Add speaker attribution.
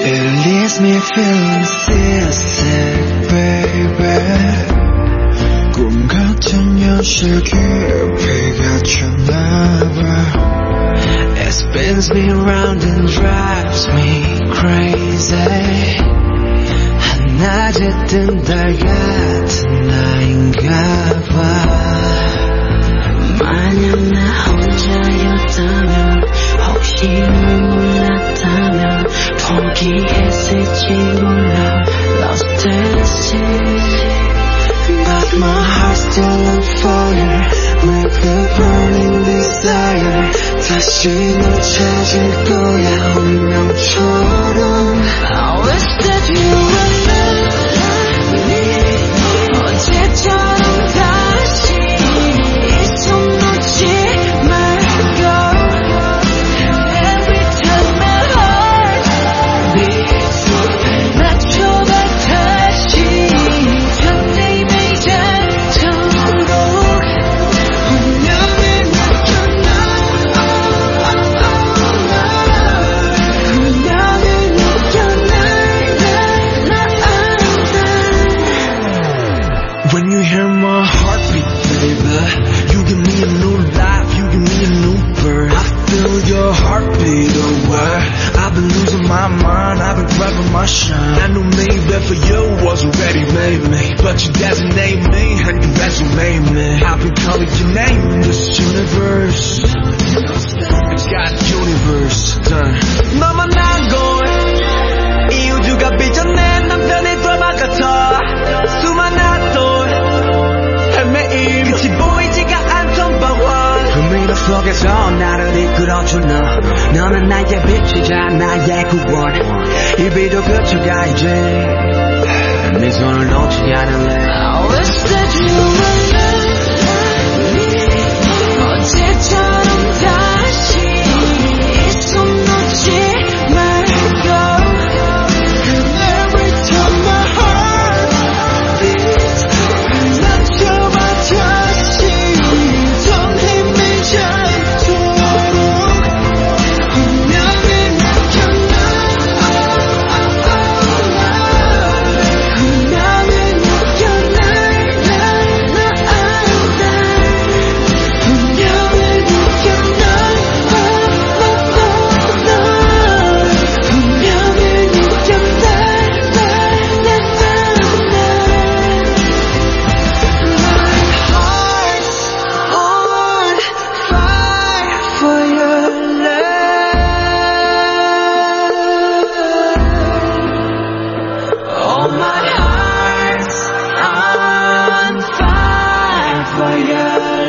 Speaker 1: has me feeling seasick, baby. 꿈 같은 현실 깊이 갇혔나봐. It spins me round and drives me crazy. 한낮에 뜬 달 같은 나인가 봐.
Speaker 2: 포기했을지 몰라 Lost at sea
Speaker 1: But my heart's still on fire With a burning desire 다시 널 찾을 거야 운명처럼 속에서 나를 이끌어준 너 너는 나의 빛이자 나의 구원. 이 비도 그쳐가 이제 네 손을 놓지 않을래 fire.